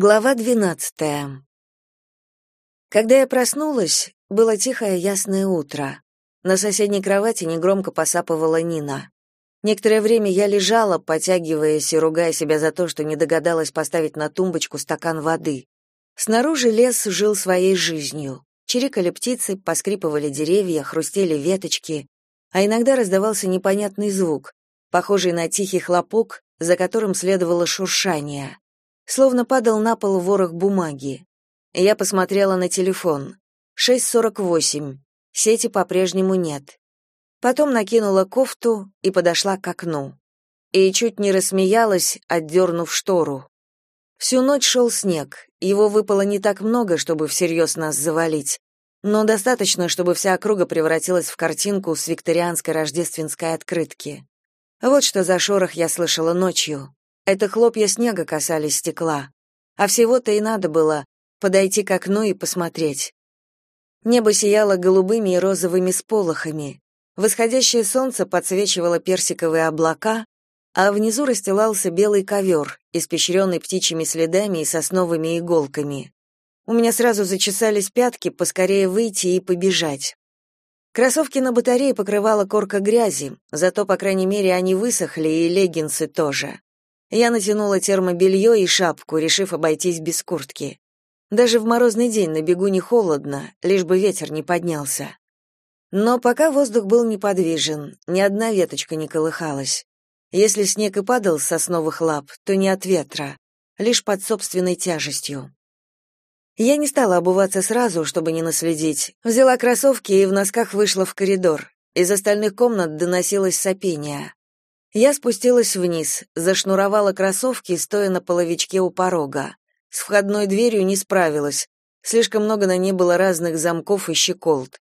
Глава двенадцатая. Когда я проснулась, было тихое ясное утро. На соседней кровати негромко посапывала Нина. Некоторое время я лежала, потягиваясь и ругая себя за то, что не догадалась поставить на тумбочку стакан воды. Снаружи лес жил своей жизнью. Чирикали птицы, поскрипывали деревья, хрустели веточки, а иногда раздавался непонятный звук, похожий на тихий хлопок, за которым следовало шуршание. Словно падал на пол ворох бумаги. Я посмотрела на телефон. 6.48. Сети по-прежнему нет. Потом накинула кофту и подошла к окну. И чуть не рассмеялась, отдернув штору. Всю ночь шел снег. Его выпало не так много, чтобы всерьез нас завалить, но достаточно, чтобы вся округа превратилась в картинку с викторианской рождественской открытки. Вот что за шорох я слышала ночью. Это хлопья снега касались стекла. А всего-то и надо было подойти к окну и посмотреть. Небо сияло голубыми и розовыми сполохами. Восходящее солнце подсвечивало персиковые облака, а внизу расстилался белый ковер, испещренный птичьими следами и сосновыми иголками. У меня сразу зачесались пятки, поскорее выйти и побежать. Кроссовки на батарее покрывала корка грязи, зато, по крайней мере, они высохли, и леггинсы тоже. Я натянула термобелье и шапку, решив обойтись без куртки. Даже в морозный день на бегу не холодно, лишь бы ветер не поднялся. Но пока воздух был неподвижен, ни одна веточка не колыхалась. Если снег и падал с сосновых лап, то не от ветра, лишь под собственной тяжестью. Я не стала обуваться сразу, чтобы не наследить. Взяла кроссовки и в носках вышла в коридор. Из остальных комнат доносилось сопение. Я спустилась вниз, зашнуровала кроссовки, стоя на половичке у порога. С входной дверью не справилась. Слишком много на ней было разных замков и щеколд.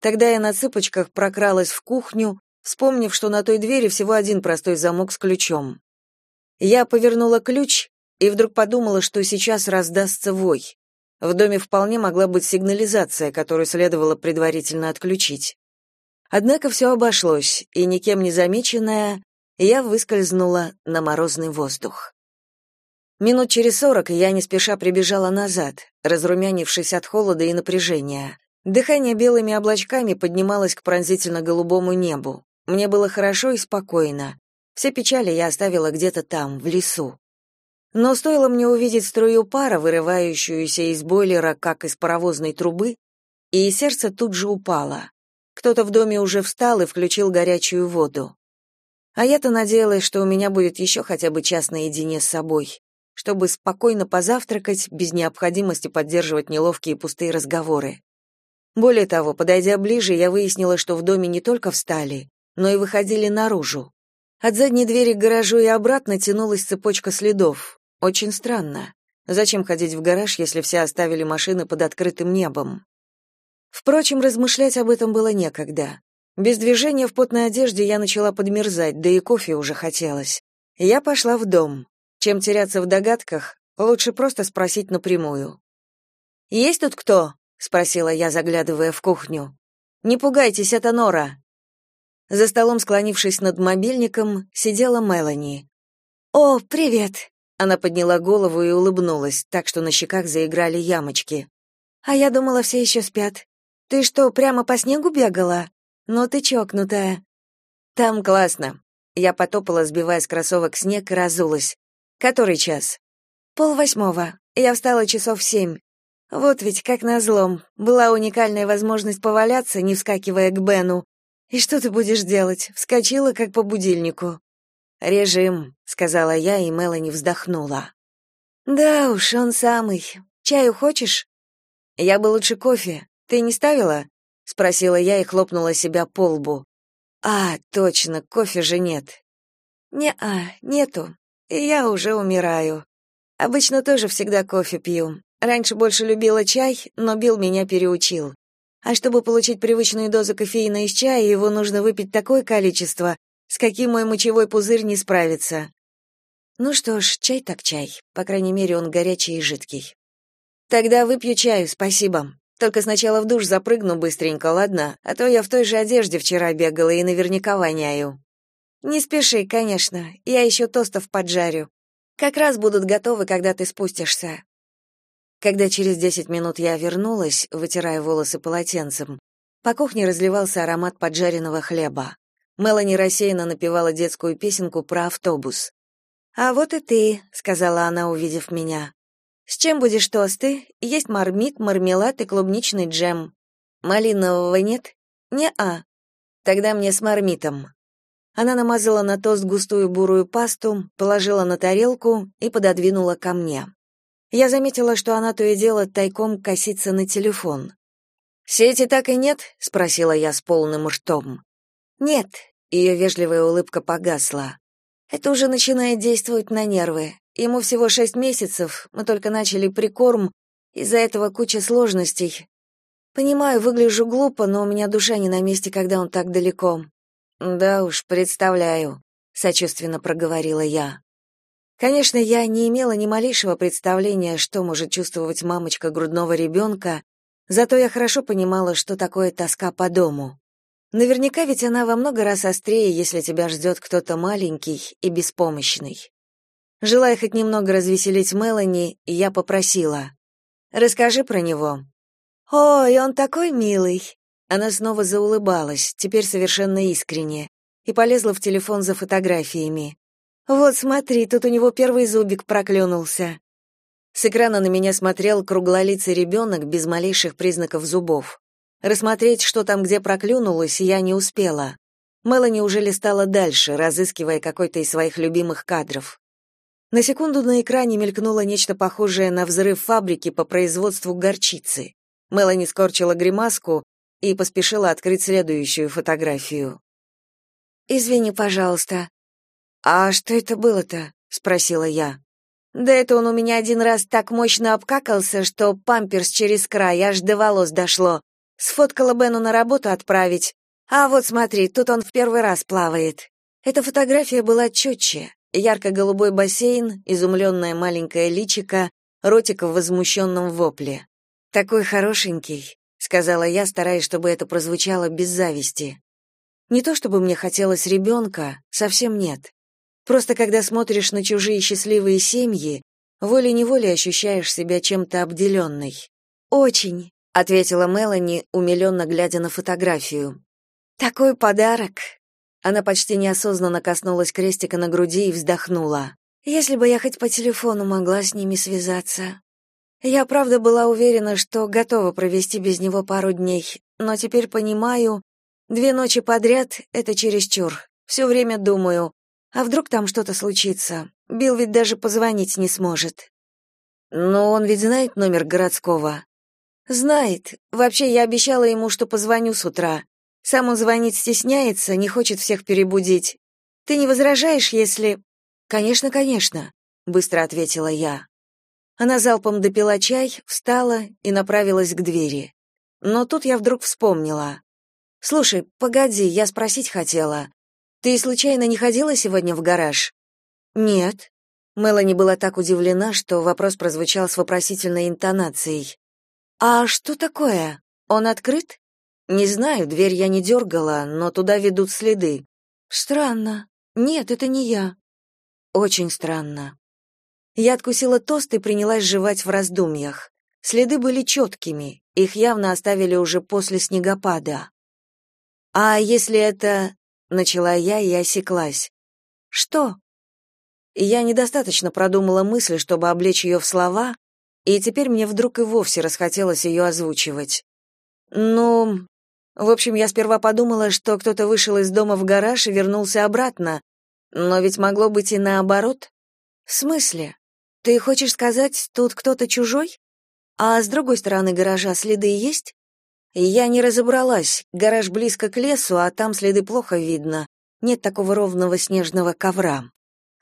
Тогда я на цыпочках прокралась в кухню, вспомнив, что на той двери всего один простой замок с ключом. Я повернула ключ и вдруг подумала, что сейчас раздастся вой. В доме вполне могла быть сигнализация, которую следовало предварительно отключить. Однако все обошлось, и никем не замеченная, я выскользнула на морозный воздух. Минут через сорок я не спеша прибежала назад, разрумянившись от холода и напряжения. Дыхание белыми облачками поднималось к пронзительно-голубому небу. Мне было хорошо и спокойно. Все печали я оставила где-то там, в лесу. Но стоило мне увидеть струю пара, вырывающуюся из бойлера, как из паровозной трубы, и сердце тут же упало. Кто-то в доме уже встал и включил горячую воду. А я-то надеялась, что у меня будет еще хотя бы час наедине с собой чтобы спокойно позавтракать без необходимости поддерживать неловкие пустые разговоры. Более того, подойдя ближе, я выяснила, что в доме не только встали, но и выходили наружу. От задней двери к гаражу и обратно тянулась цепочка следов. Очень странно. Зачем ходить в гараж, если все оставили машины под открытым небом? Впрочем, размышлять об этом было некогда. Без движения в потной одежде я начала подмерзать, да и кофе уже хотелось. Я пошла в дом. Чем теряться в догадках, лучше просто спросить напрямую. «Есть тут кто?» — спросила я, заглядывая в кухню. «Не пугайтесь, это Нора». За столом, склонившись над мобильником, сидела Мелани. «О, привет!» Она подняла голову и улыбнулась, так что на щеках заиграли ямочки. «А я думала, все еще спят. Ты что, прямо по снегу бегала? Ну ты чокнутая». «Там классно». Я потопала, сбивая с кроссовок снег, и разулась. Который час? Пол восьмого. Я встала часов семь. Вот ведь, как назло, была уникальная возможность поваляться, не вскакивая к Бену. И что ты будешь делать? Вскочила, как по будильнику. «Режим», — сказала я, и Мелани вздохнула. «Да уж, он самый. Чаю хочешь?» «Я бы лучше кофе. Ты не ставила?» — спросила я и хлопнула себя по лбу. «А, точно, кофе же нет». «Не-а, нету и я уже умираю. Обычно тоже всегда кофе пью. Раньше больше любила чай, но Билл меня переучил. А чтобы получить привычную дозу кофеина из чая, его нужно выпить такое количество, с каким мой мочевой пузырь не справится. Ну что ж, чай так чай. По крайней мере, он горячий и жидкий. Тогда выпью чаю, спасибо. Только сначала в душ запрыгну быстренько, ладно? А то я в той же одежде вчера бегала и наверняка воняю. Не спеши, конечно. Я еще тостов поджарю. Как раз будут готовы, когда ты спустишься. Когда через десять минут я вернулась, вытирая волосы полотенцем, по кухне разливался аромат поджаренного хлеба. Мелани рассеянно напевала детскую песенку про автобус. «А вот и ты», — сказала она, увидев меня. «С чем будешь тосты? Есть мармит, мармелад и клубничный джем. Малинового нет? Не-а. Тогда мне с мармитом». Она намазала на тост густую бурую пасту, положила на тарелку и пододвинула ко мне. Я заметила, что она то и дело тайком косится на телефон. «Сети так и нет?» — спросила я с полным ртом. «Нет», ее вежливая улыбка погасла. Это уже начинает действовать на нервы. Ему всего шесть месяцев, мы только начали прикорм, из-за этого куча сложностей. Понимаю, выгляжу глупо, но у меня душа не на месте, когда он так далеко. Да уж, представляю, сочувственно проговорила я. Конечно, я не имела ни малейшего представления, что может чувствовать мамочка грудного ребенка, зато я хорошо понимала, что такое тоска по дому. Наверняка ведь она во много раз острее, если тебя ждет кто-то маленький и беспомощный. Желая хоть немного развеселить Мелани, я попросила: "Расскажи про него". "Ой, он такой милый". Она снова заулыбалась, теперь совершенно искренне, и полезла в телефон за фотографиями. "Вот смотри, тут у него первый зубик проклюнулся". С экрана на меня смотрел круглолицый ребенок без малейших признаков зубов. Рассмотреть, что там где проклюнулось, я не успела. Мелани уже листала дальше, разыскивая какой-то из своих любимых кадров. На секунду на экране мелькнуло нечто похожее на взрыв фабрики по производству горчицы. Мелани скорчила гримаску и поспешила открыть следующую фотографию. «Извини, пожалуйста». «А что это было-то?» — спросила я. «Да это он у меня один раз так мощно обкакался, что памперс через край аж до волос дошло. Сфоткала Бену на работу отправить. А вот смотри, тут он в первый раз плавает. Эта фотография была четче. Ярко-голубой бассейн, изумленное маленькое личико, ротик в возмущенном вопле. «Такой хорошенький», — сказала я, стараясь, чтобы это прозвучало без зависти. Не то чтобы мне хотелось ребенка, совсем нет. Просто когда смотришь на чужие счастливые семьи, волей-неволей ощущаешь себя чем-то обделенной. «Очень», ответила Мелани, умиленно глядя на фотографию. Такой подарок. Она почти неосознанно коснулась крестика на груди и вздохнула. Если бы я хоть по телефону могла с ними связаться. Я правда была уверена, что готова провести без него пару дней, но теперь понимаю, две ночи подряд это чересчур. Все время думаю, а вдруг там что-то случится? Билл ведь даже позвонить не сможет. Но он ведь знает номер городского. Знает. Вообще, я обещала ему, что позвоню с утра. Сам он звонить стесняется, не хочет всех перебудить. Ты не возражаешь, если Конечно, конечно, быстро ответила я. Она залпом допила чай, встала и направилась к двери. Но тут я вдруг вспомнила. Слушай, погоди, я спросить хотела. Ты случайно не ходила сегодня в гараж? Нет. Мелани была так удивлена, что вопрос прозвучал с вопросительной интонацией. А что такое? Он открыт? Не знаю, дверь я не дергала, но туда ведут следы. Странно. Нет, это не я. Очень странно. Я откусила тост и принялась жевать в раздумьях. Следы были четкими, их явно оставили уже после снегопада. А если это, начала я и осеклась. Что? Я недостаточно продумала мысль, чтобы облечь ее в слова, и теперь мне вдруг и вовсе расхотелось ее озвучивать. Ну, в общем, я сперва подумала, что кто-то вышел из дома в гараж и вернулся обратно, но ведь могло быть и наоборот. В смысле? Ты хочешь сказать, тут кто-то чужой? А с другой стороны гаража следы есть? Я не разобралась. Гараж близко к лесу, а там следы плохо видно. Нет такого ровного снежного ковра.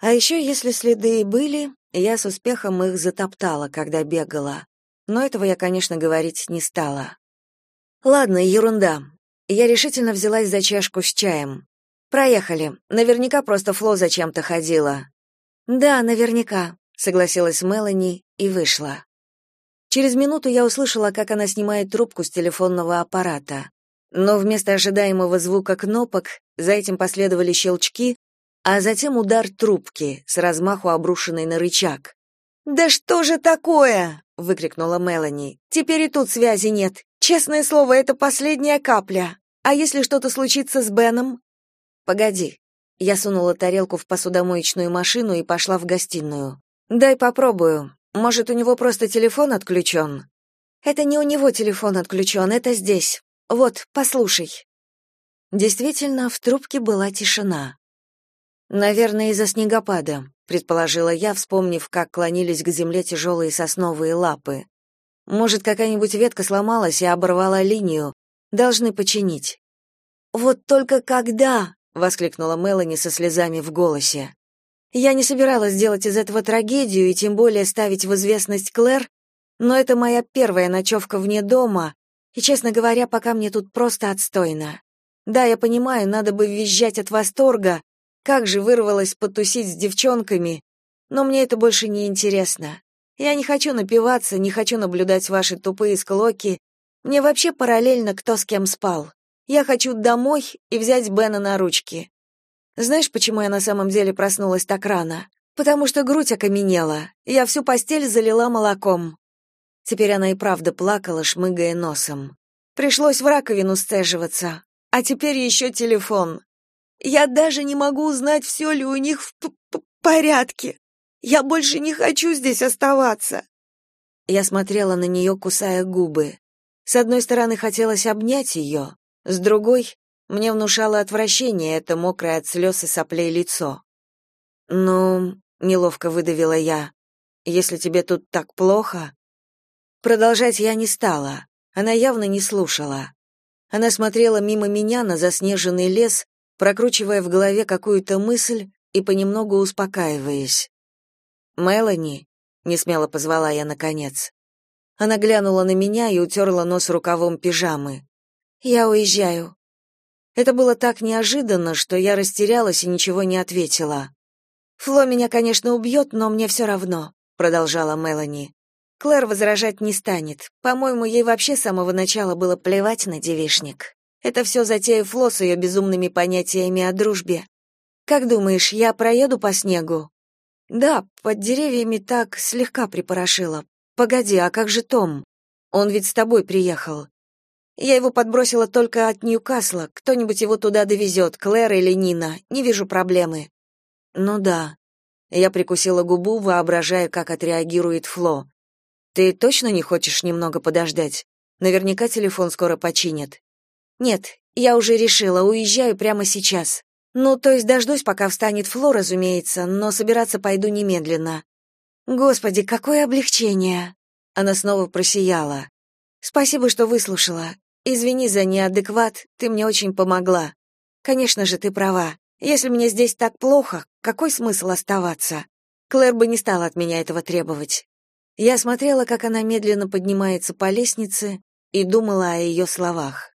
А еще, если следы и были, я с успехом их затоптала, когда бегала. Но этого я, конечно, говорить не стала. Ладно, ерунда. Я решительно взялась за чашку с чаем. Проехали. Наверняка просто Фло зачем-то ходила. Да, наверняка, согласилась Мелани и вышла. Через минуту я услышала, как она снимает трубку с телефонного аппарата. Но вместо ожидаемого звука кнопок за этим последовали щелчки, а затем удар трубки, с размаху обрушенной на рычаг. «Да что же такое?» выкрикнула Мелани. Теперь и тут связи нет. Честное слово, это последняя капля. А если что-то случится с Беном? Погоди. Я сунула тарелку в посудомоечную машину и пошла в гостиную. Дай попробую. Может, у него просто телефон отключен?» Это не у него телефон отключен, это здесь. Вот, послушай. Действительно, в трубке была тишина. Наверное, из-за снегопада, предположила я, вспомнив, как клонились к земле тяжелые сосновые лапы. Может, какая-нибудь ветка сломалась и оборвала линию. Должны починить. Вот только когда, воскликнула Мелани со слезами в голосе. Я не собиралась делать из этого трагедию и тем более ставить в известность Клэр, но это моя первая ночевка вне дома, и, честно говоря, пока мне тут просто отстойно. Да, я понимаю, надо бы визжать от восторга, как же вырвалась потусить с девчонками, но мне это больше не интересно. Я не хочу напиваться, не хочу наблюдать ваши тупые склоки. Мне вообще параллельно, кто с кем спал. Я хочу домой и взять Бена на ручки. Знаешь, почему я на самом деле проснулась так рано? Потому что грудь окаменела. Я всю постель залила молоком. Теперь она и правда плакала, шмыгая носом. Пришлось в раковину сцеживаться. А теперь еще телефон. Я даже не могу узнать, все ли у них в п -п порядке. Я больше не хочу здесь оставаться. Я смотрела на нее, кусая губы. С одной стороны, хотелось обнять ее, с другой мне внушало отвращение это мокрое от слез и соплей лицо. «Ну...» — неловко выдавила я. «Если тебе тут так плохо...» Продолжать я не стала. Она явно не слушала. Она смотрела мимо меня на заснеженный лес, прокручивая в голове какую-то мысль и понемногу успокаиваясь. «Мелани», — несмело позвала я наконец. Она глянула на меня и утерла нос рукавом пижамы. «Я уезжаю». Это было так неожиданно, что я растерялась и ничего не ответила. «Фло меня, конечно, убьет, но мне все равно», — продолжала Мелани. Клэр возражать не станет. По-моему, ей вообще с самого начала было плевать на девишник. Это все затея Фло с ее безумными понятиями о дружбе. Как думаешь, я проеду по снегу? Да, под деревьями так слегка припорошило. Погоди, а как же Том? Он ведь с тобой приехал. Я его подбросила только от Ньюкасла. Кто-нибудь его туда довезет, Клэр или Нина. Не вижу проблемы. Ну да. Я прикусила губу, воображая, как отреагирует Фло. Ты точно не хочешь немного подождать? Наверняка телефон скоро починят. Нет, я уже решила, уезжаю прямо сейчас. Ну, то есть дождусь, пока встанет Фло, разумеется, но собираться пойду немедленно. Господи, какое облегчение. Она снова просияла. Спасибо, что выслушала. Извини за неадекват, ты мне очень помогла. Конечно же, ты права. Если мне здесь так плохо, какой смысл оставаться? Клэр бы не стала от меня этого требовать. Я смотрела, как она медленно поднимается по лестнице, и думала о ее словах.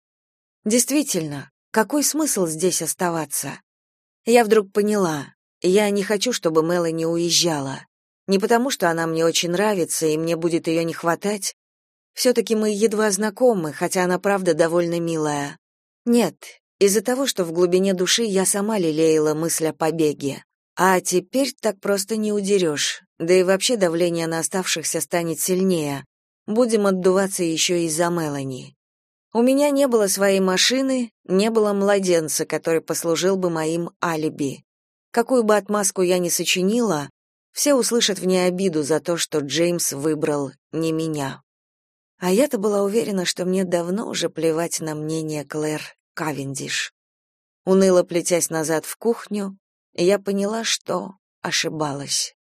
Действительно, какой смысл здесь оставаться? Я вдруг поняла, я не хочу, чтобы Мелани уезжала. Не потому, что она мне очень нравится, и мне будет ее не хватать. Все-таки мы едва знакомы, хотя она правда довольно милая. Нет, из-за того, что в глубине души я сама лелеяла мысль о побеге. А теперь так просто не удерешь. Да и вообще давление на оставшихся станет сильнее. Будем отдуваться еще из-за Мелани. У меня не было своей машины, не было младенца, который послужил бы моим алиби. Какую бы отмазку я ни сочинила, все услышат в ней обиду за то, что Джеймс выбрал не меня. А я-то была уверена, что мне давно уже плевать на мнение Клэр Кавендиш. Уныло плетясь назад в кухню, я поняла, что ошибалась.